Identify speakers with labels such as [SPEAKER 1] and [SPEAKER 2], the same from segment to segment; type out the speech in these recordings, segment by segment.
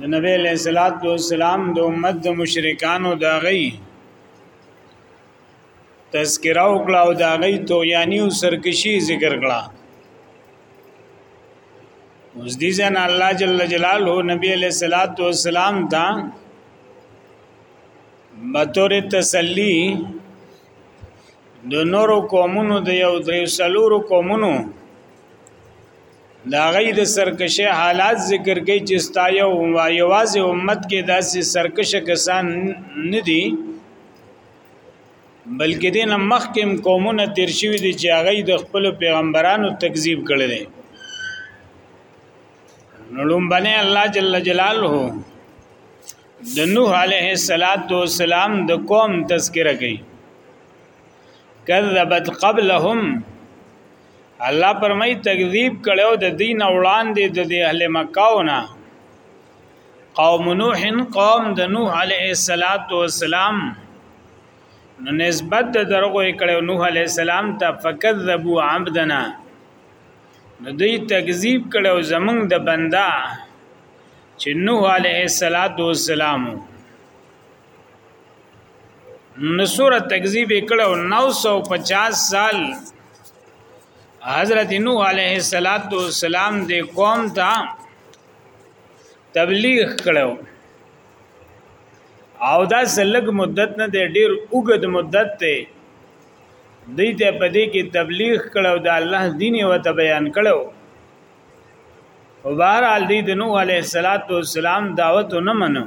[SPEAKER 1] د نبی علیہ الصلات والسلام د امت د مشرکانو دا غي تذکرہ او کلا او دا غي تو یعنی او سرکشي ذکر کړه اوس دې جن الله جل جلاله نبی علیہ الصلات والسلام دا بطور تسلی د نورو قومونو د یو درې سلورو قومونو دا غي د سرکشه حالات ذکر کوي چې ستا یو یوازې امت کې داسې سرکشه کسان نه دي بلکې دین مخکم قومونه تیر شوی دي چې هغه د خپل پیغمبرانو تکذیب کړي دي نړم باندې الله جل جلاله د نوح علیه السلام د قوم تذکرہ کوي کذبت قبلهم الله پرمای تکذیب کړو د دین وړاندې د اهل مکه ونه قوم نوح قوم د نوح علیه السلام نو نسبت د درغو کړو نوح علیه السلام ته فکذبوا عبدنا نو دوی تکذیب کړو زمونږ د بندا چې نوح علیه السلام نو سوره تکذیب کړو 950 سال حضرت نوح علیه السلام د قوم ته تبلیغ کړو او دا سلګ مدت نه دی ډیر اوږد مدت دی دوی ته په دې کې تبلیغ کړو د الله دین او ته بیان کړو او بهر حال دې د نوح علیه السلام دعوت نه منو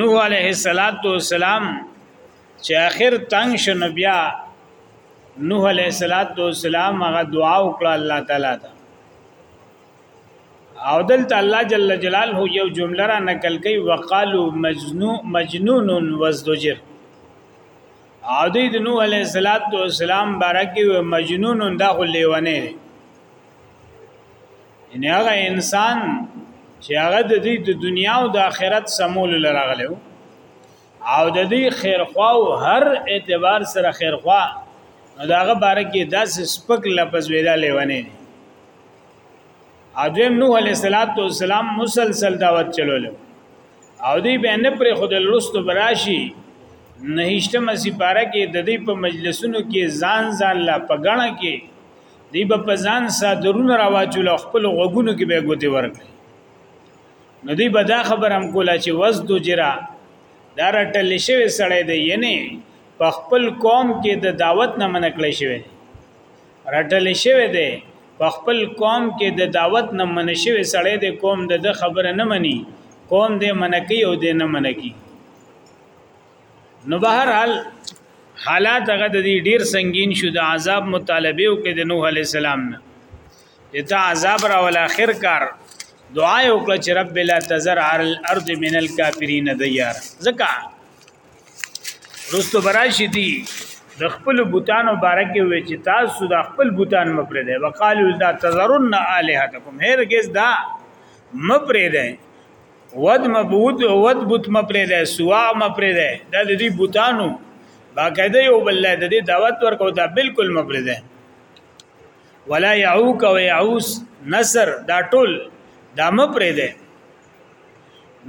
[SPEAKER 1] نوح علیه السلام چې اخر تنگ شنو بیا نوح علیه السلام هغه دعا وکړه الله تعالی ته او دلته الله جل جلاله یو جمله را نقل کوي وقالو مجنون مجنون وازدجر او دوی د نوح علیه السلام بارکی و مجنون دا خو لیونه ان هغه انسان چې هغه د دې د دنیا او د آخرت سمول لراغلو او د دې خیرخوا او هر اعتبار سره خیرخوا نو داغه باره کې داس سپک لفظ ویلا لیونه دي اځم نوح علیہ الصلات والسلام مسلسل دعوت چلول او دی به نه پر خود لرستو براشي نهشته مسی پاره کې د دې په مجلسونو کې ځان ځان لا پګړه کې دی به په ځان صادرونه راواچول خپل غوګونو کې به ګوتې ورکړي نو دی به دا خبر هم کولا چې وز دو جرا دا رټل شوی سړی دی ینه په خپل قوم کې د دعوت نه منع کړی شوی رټل شوی دی په خپل قوم کې د دعوت نه منع شوی سړی دی قوم د خبره نه مني قوم دې منکی او دې نه منکی نو بهر حال حالات هغه د دې ډیر سنگین شو د عذاب مطالبه وکړي د نوح علی السلام نه اته عذاب را ول اخر کار دعا یو کړ چې رب لا تزر علی الارض من الکافرین دیار زکا رستو براشی دی د خپل بوتانو بارکه وی چې تاسو د خپل بوتان مپرې دی وقالو لا تزرن الہتکم هرگز دا مپرې دی ود مبوت ود بوت مپرې ده سوا مپرې ده دا د دې بوتانو باقاعده یو بل د دې دعوت ورکو دا بالکل مپرې ده ولا يعوق او يعوس نصر دا ټول دا مپرې ده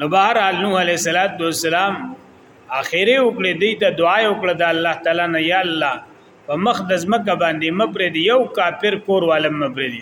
[SPEAKER 1] نو بهر حال نوح عليه صلوات و سلام اخیره وکړه دې ته دعا وکړه د الله تعالی نه یا الله په مخ د زمکه باندې مپرې دی یو کافر کور والم مپرې دی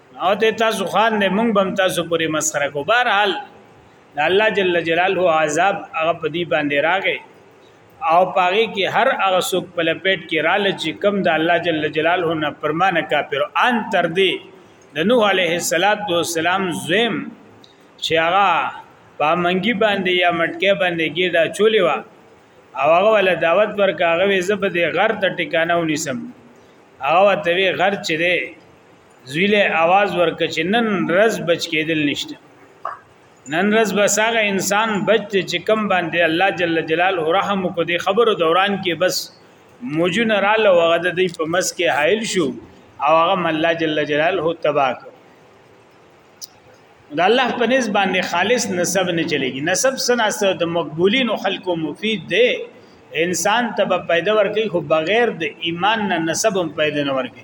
[SPEAKER 1] او ته تاسو خان نه مونږ بم تاسو پوری مسخره کو بهر حال الله جل جلاله عذاب هغه په دی باندې راغې او پاغي کې هر هغه څوک په لپیټ کې رال چې کم د الله جل جلاله نه پرمانه کافر ان تر دې د نوح علیه السلام زویم چې هغه په منګي باندې یا مټکه باندې ګډه چولې وا او هغه ول دعوت پر کاغه وې زب دې غر ته ټکانه ونیسم هغه ته وی غر چې دې زویله आवाज ورک چې نن رز بچ کېدل نشته نن رز بساغه انسان بچ چې کم باندې الله جل جلاله رحم کو دې خبرو دوران کې بس موجونه رااله وغه د دې په مس کې حائل شو او هغه الله جل جلاله تباہ کو د الله په نس باندې خالص نسب نه چلےږي نسب سناسه د مقبولین خلکو مفید دی انسان ته پیدا ورکړي خو بغیر د ایمان نه نسب هم پیدا نه ورکړي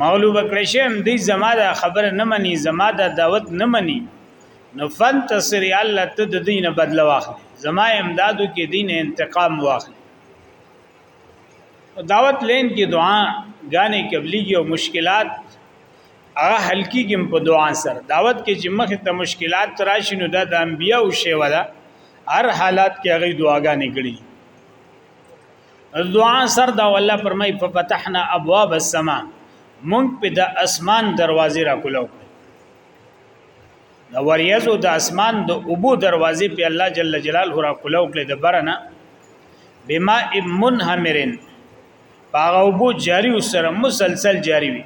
[SPEAKER 1] مغلوب کړی شي هم دی زما د خبره نه مني زما د دعوت نه مني نو فنتصر یا الله ته د دین بدل واخلي زما امدادو کې دین انتقام واخلي دعوت لین کې دعا غانې قبليږي او مشکلات هغه حل کیږي په دعا سره دعوت کې چې مخ ته مشکلات راشي نو د انبیا او شیوه ده هر حالات کې هغه دعاګانې کړي دعا سر دا والله فرمای په فتحنا ابواب السما مونږ په د اسمان دروازې را کولو د وریزو د اسمان د ابو دروازې په الله جل جلاله را کولو کړې د برنه بما امن همرن باغ ابو جاری سره مسلسل جاری وي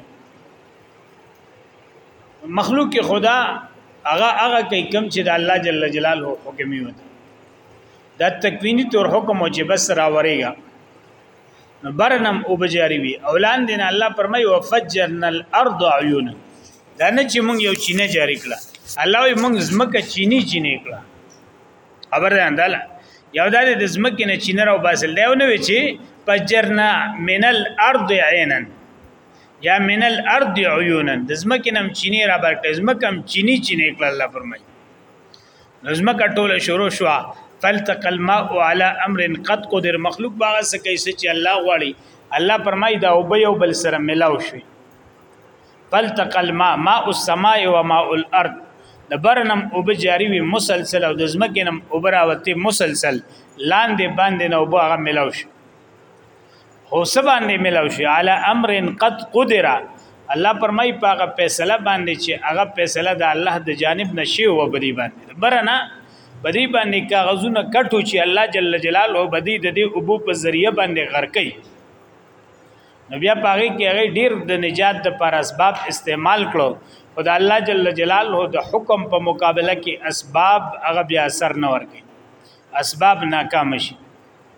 [SPEAKER 1] مخلوق خدا هغه هغه کوي کم چې د الله جل جلاله حکم وي دا تکوینی تور حکم چې بس راورېګا نو برنم او بجاری وی اولان دین الله پرمای او فجرنا الارض عیونا دا نه چې مونږ یو چینه جاری کړه الله یې مونږ زمکه چینی چینی کړه خبر ده انداله یو د زمکه نه چینه راو باسل دا نه وی چې فجرنا من الارض عینا یا من الارض عیونا د زمکه نم چینی را برکه زمکه چینی چینی کړه الله فرمایي نظمکه ټوله شروع شو فلتق الماء على امر قد قدر مخلوق باغ څه کوي چې الله غواړي الله فرمای دا او به یو بل سره ملاو شي فلتق الماء ماء السماء وماء الارض د برنم او به جاری وي مسلسل او د زمکه نم او براوته مسلسل لاندې باندې نو باغ ملاو شي خو سباندې ملاو شي علی امر قد قدر الله پرمای پاغه فیصله باندې چې هغه فیصله د الله د جانب نشي او بدی باندې برنا بدی باندې کاغذونه کټو چې الله جل جلاله بدی د دې ابو په ذریعہ باندې غرقي نو بیا پاغه کې هغه ډیر د نجات د پر اسباب استعمال کړو خدا الله جل جلاله د حکم په مقابله کې اسباب هغه بیا اثر نه ورګي اسباب ناکام شي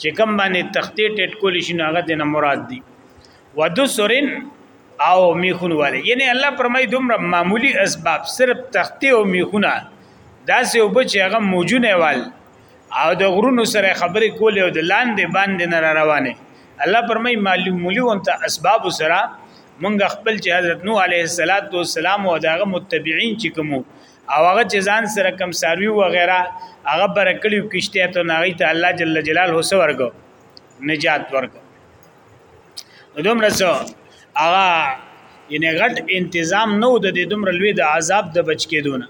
[SPEAKER 1] چې کوم باندې تختې ټټ کول شي نو هغه دنه مراد دي ودسرن او میخون والے یعنی الله فرمای دومره معمولی اسباب صرف تختی او میخونه داسې او بچ هغه موجونه وال او د غرونو سره خبرې کولې او د لاندې باندې نه را روانه الله فرمای معلومولی وانت اسباب سره مونږ خپل چې حضرت نوح علیه السلام او داغه متبعين چې کوم او هغه چې ځان سره کم ساروي و غیره هغه بر کړیو کشته ته ناغی ته الله جل جلاله هو سورګو نجات ورکو دومره سو هغه ینه غټ انتظام نو د دې دومره لوی د عذاب د بچ کېدونه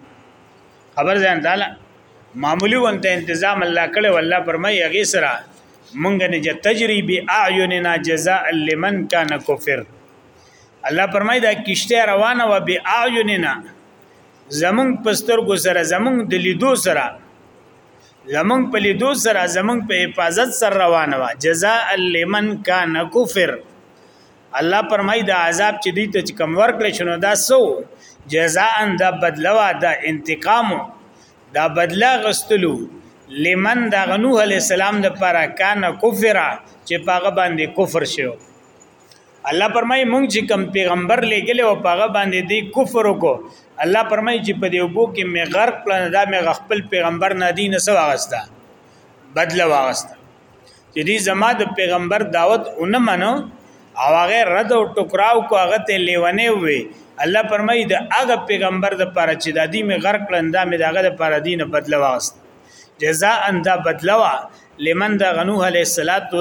[SPEAKER 1] خبر ځان تعالی معمولی ونته انتظام الله کړي والله پرمای هغه سره مونږ نه چې تجربه اعیننا جزاء لمن کان کفر الله پرمای دا کشته روانه و به اعیننا زمونږ پسترګو سره زمونږ د لیدو سره زمونږ په لیدو سره زمونږ په حفاظت سره روان و جزاء لمن کان کفر الله پرمای دا عذاب چې دوی ته کم ورکړ شنو دا سو جزاء دا بدلوا دا انتقام دا بدلا غستلو لمن دا غنوح علی السلام د پر کان کفر چې پاغه باندې کفر شو الله پرمای مونږ چې کم پیغمبر لګل او پاغه باندې دی کفر وکړو الله پرمای چې په دې وبو کې مې غرق کړل دا مې خپل پیغمبر نه دی نه سواغستا بدل واغستا چې دې زما د پیغمبر دعوت اونم منو او هغه رد او ټکراو کو هغه ته لیونه وي الله پرمای د هغه پیغمبر د پاره چې د دې مې غرق کړل دا مې دغه د پاره دینه بدل واغست جزاء انده بدلوا لمن د غنوح علیه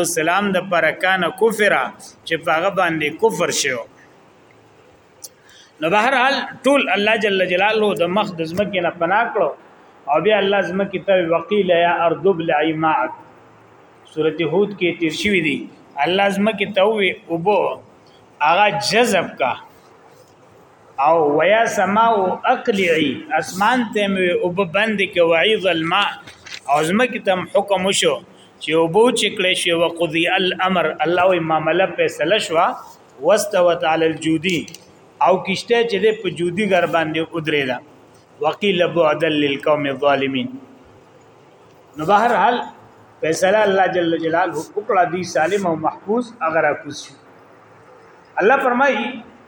[SPEAKER 1] السلام د پر کان کفر چې پاغه باندې کفر شو نو بهر حال ټول الله جل جلاله د مخ د زمکه نه پنا کړو او بیا الله زمکه ته وقیل یا ارض بلعی معک سورته هود کې تیر شوی دی الله زمکه ته وی او بو هغه جذب کا او ويا سما او اقلعي اسمان ته مې او په بند کې وعيد الماء او زمکه تم حکم شو چې او بو چې کړې شو وقضي الامر الله وي معاملې فیصله شو واستوت على الجودي او کشته چې د په جودي غر باندې ودرې ده وقيل بعد للقوم الظالمين نو بهر حال فیصله الله جل جلاله وکړه دی سالم او محفوظ اگر کوس الله فرمایي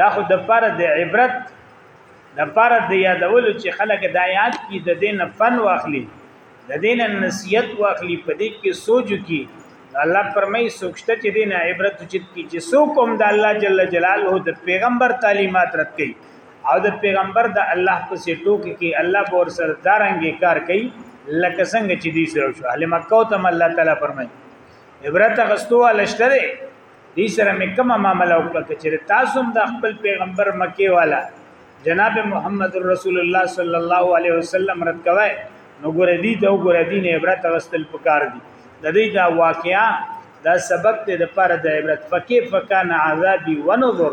[SPEAKER 1] دا خو د پر د عبرت د پر د یادولو چې خلک د آیات کې د دین فن واخلي د دین نصیحت واخلي په دې کې سوچ کی الله پرمای سوچته چې دین عبرت چت کی چې سو کوم د الله جل جلاله د پیغمبر تعلیمات رد کړي او د پیغمبر د الله په سیټو کې کې الله بور سره دارنګي کار کوي لکه څنګه چې دی سره شو اهل مکه ته الله تعالی فرمایي عبرت غستو ولشتره دې سره مې کومه معامله وکړه که چېرې تاسو هم د خپل پیغمبر مکې والا جناب محمد رسول الله صلی الله علیه وسلم رد کوي نو ګوره دي ته وګوره دي نه عبرت غستل پکار دي د دې دا واقعا دا سبق ته د پاره د عبرت فکیف فکان عذابي ونظر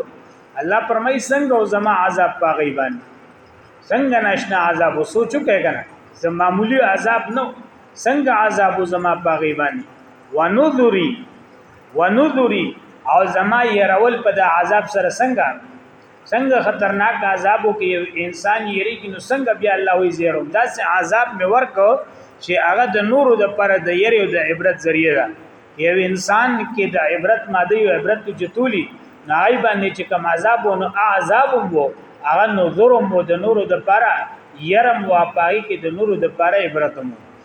[SPEAKER 1] الله پرمای څنګه او زما عذاب پاغي باندې څنګه ناشنا عذاب وسوچو کې کنه زه معمولی عذاب نو څنګه عذاب زما پاغي باندې ونذری ونذری او زما يرول په د عذاب سره څنګه څنګه خطرناک عذابو کې یو انسان یریږي نو څنګه بیا الله وی زیرو دا سه عذاب مې ورکو چې هغه د نورو د پر د یری او د عبرت ذریعہ ده یو انسان کې د عبرت ماده یو عبرت چې تولی نای باندې چې کوم عذاب نو عذاب وو هغه نذر مو د نورو د پر یرم واپای کې د نورو د پر عبرت مو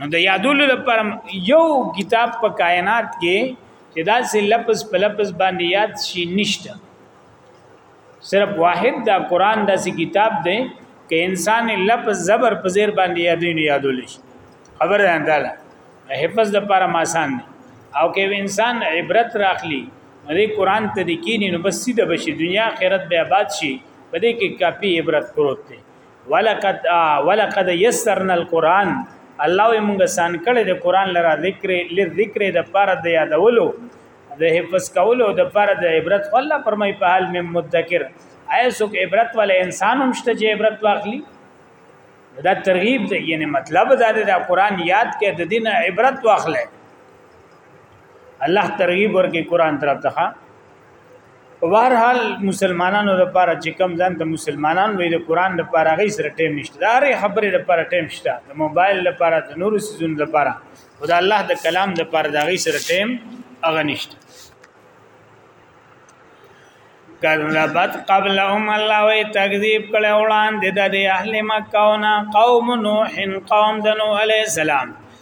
[SPEAKER 1] نو د یادولو لپاره یو کتاب په کائنات کې چې دا سه لفظ په لفظ باندې یاد شي نشته صرف واحد دا قران دا سه کتاب دی که انسان لفظ زبر په زیر باندې یادونه یادول شي خبر ده تعالی حفظ د لپاره آسان دی او که انسان عبرت راخلی دې قران ته د کینې نو بس سیده بشي دنیا آخرت به آباد شي په دې کې کافي عبرت پروت دی ولقد ولقد یسرنا القرآن الله یې موږ سان کړی د قرآن لره ذکر لذکر د پاره د یادولو د حفظ کولو د پاره د عبرت الله پرمای په حال مم مدکر ایسو عبرت ول انسان هم شته چې عبرت واخلي دا ترغیب دی یعنی مطلب دا دی دا قرآن یاد کې د دین عبرت واخلې الله ترغیب ورکې قرآن طرف ته په هر حال مسلمانانو لپاره چې کم ځان ته مسلمانان وي د قران لپاره غي سره ټیم نشته دا هرې خبرې لپاره ټیم شته د موبایل لپاره د نورو سيزونو لپاره خدا الله د کلام لپاره دا غي سره ټیم اغه نشته کذبت قبلهم الله وی تکذیب کړه وړاندې د اهل مکه او قوم نوح قوم د نوح علی السلام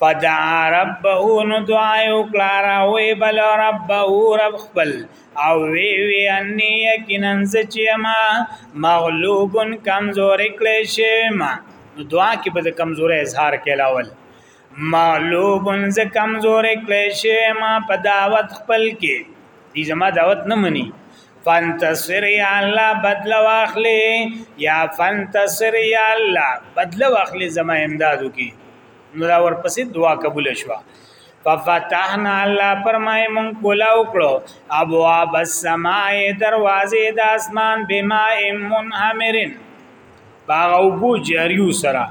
[SPEAKER 1] فدعا ربه نو دعا یو کلارا وی بل ربه رب خپل او وی وی انی یقینا زچما مغلوب کمزور کړی شما نو دعا کې به کمزورې اظهار کلاول مغلوب ز کمزور کړی شما په دعوت خپل کې دې زما دعوت نه مني فانتصر یا الله بدل واخلې یا فانتصر یا الله بدل واخلې زما امدادو کې نو دا ورپسې دعا قبول شوه ففتحنا الله فرمای مون کولا وکړو ابواب السماء دروازې د اسمان بما منهمرن باغ او بو جریو سره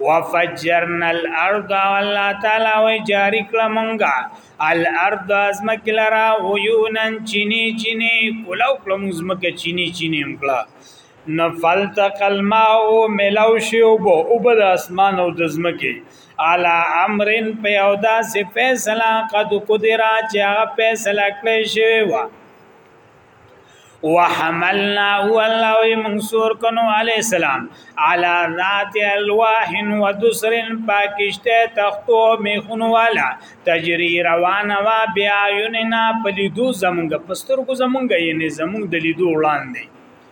[SPEAKER 1] وفجرنا الارض والله تعالی وی جاری کړه مونږه الارض ازمک لرا عیونن چینی چینی کولو کړه مونږ زمک چینی چینی مکړه نفلتق الماء ملو شیو بو او بد اسمان او د زمکی علا امرن په یو داسې فیصله قد قدرا چې هغه فیصله کړی شوی و وحملنا والله وی منصور کنو علی السلام علی ذات الواح و دسر پاکشته تختو میخونو والا تجری روان وا بیایننا پلیدو زمونږ پسترګو زمونږ یې زمونږ د لیدو وړاندې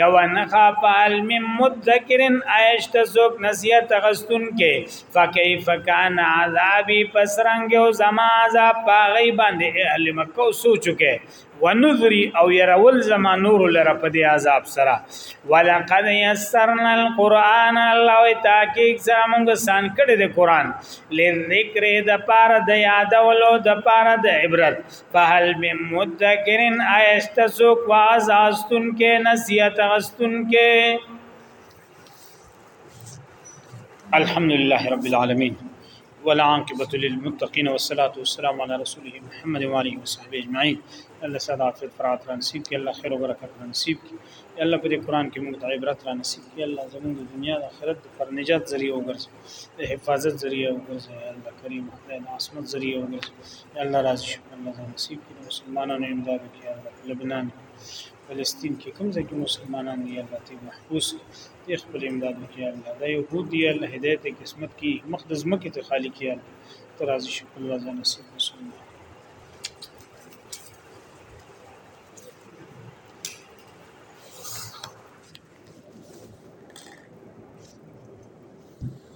[SPEAKER 1] یو نخا پال مم مدکرن آیشت سوک نصیحت غستون کې فکیف کان عذابی پسرنگ او زما عذاب پاغی باندې اهل مکه سوچو کې ونذری او يرول زما نور لره په دې عذاب سره ولقد یسرنا القرآن الله تحقیق سره موږ سان کړی د قران لذکر د پاره د یادولو د پاره د عبرت فهل من مدکرن ایست سوک واز آستون کې نصیحت غستون کې الحمدلله رب العالمین والعاقبة للمتقين والصلاة والسلام على رسوله محمد وعلى آله وصحبه أجمعين الله سادات فرات را نصیب کړي الله خیر او برکت را نصیب کړي الله په دې قران کې موږ ته عبرت را نصیب کړي الله زموږ د دنیا د آخرت پر نجات ذریعہ وګرځي د حفاظت ذریعہ وګرځي یا الله کریم خدای د عصمت ذریعہ وګرځي یا الله راضي شي الله دې نصیب کړي مسلمانانو امداد وکړي یا الله لبنان فلسطین کې کوم ځای کې مسلمانان دي الله دې محفوظ دې خپل امداد وکړي یا الله دا یهود دي یا الله هدایت قسمت کې مقدس مکه ته خالق یا الله ته راضي شي الله دې نصیب مسلمان